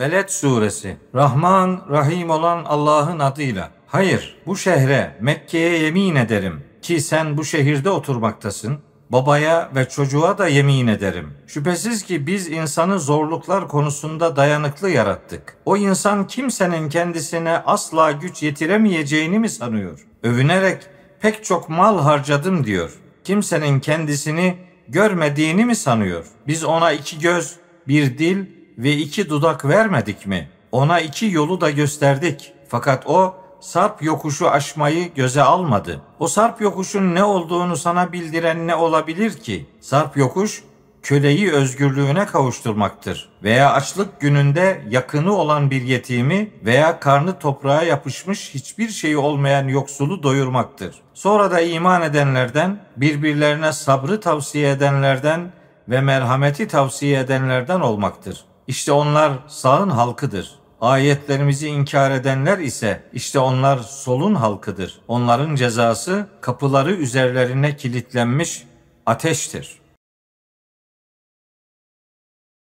Beled Suresi Rahman, Rahim olan Allah'ın adıyla. Hayır, bu şehre, Mekke'ye yemin ederim ki sen bu şehirde oturmaktasın. Babaya ve çocuğa da yemin ederim. Şüphesiz ki biz insanı zorluklar konusunda dayanıklı yarattık. O insan kimsenin kendisine asla güç yetiremeyeceğini mi sanıyor? Övünerek pek çok mal harcadım diyor. Kimsenin kendisini görmediğini mi sanıyor? Biz ona iki göz, bir dil ve iki dudak vermedik mi? Ona iki yolu da gösterdik. Fakat o sarp yokuşu aşmayı göze almadı. O sarp yokuşun ne olduğunu sana bildiren ne olabilir ki? Sarp yokuş köleyi özgürlüğüne kavuşturmaktır. Veya açlık gününde yakını olan bir yetimi veya karnı toprağa yapışmış hiçbir şeyi olmayan yoksulu doyurmaktır. Sonra da iman edenlerden, birbirlerine sabrı tavsiye edenlerden ve merhameti tavsiye edenlerden olmaktır. İşte onlar sağın halkıdır. Ayetlerimizi inkar edenler ise işte onlar solun halkıdır. Onların cezası kapıları üzerlerine kilitlenmiş ateştir.